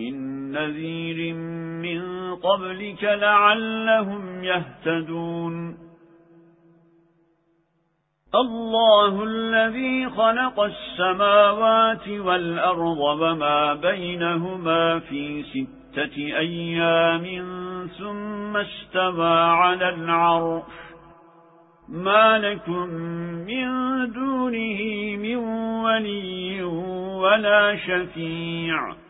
من نذير من قبلك لعلهم يهتدون. الله الذي خلق السماوات والأرض وما بينهما في ستة أيام ثم استوى على العرش. ما لكم من دونه من ولي ولا شفيع.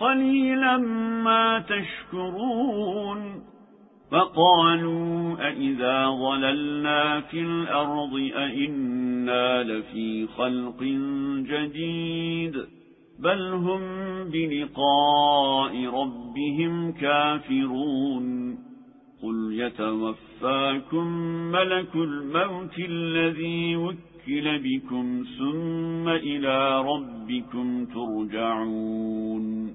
قليلا ما تشكرون فقالوا أئذا ظللنا في الأرض أئنا لفي خلق جديد بل هم بلقاء ربهم كافرون قل يتوفاكم ملك الموت الذي وكل بكم ثم إلى ربكم ترجعون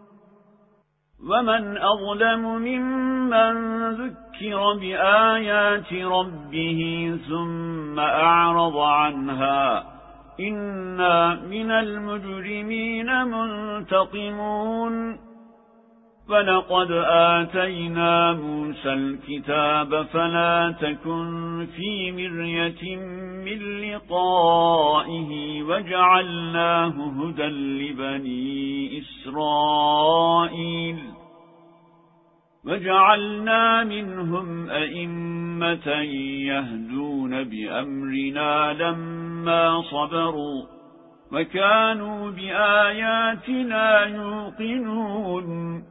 ومن أظلم ممن ذكر بآيات ربه ثم أعرض عنها إنا من المجرمين منتقمون فلقد آتينا موسى الكتاب فلا تكن في مرية من لقائه وجعلناه هدى لبني إسرائيل وجعلنا منهم أئمة يهدون بأمرنا لما صبروا وكانوا بآياتنا يوقنون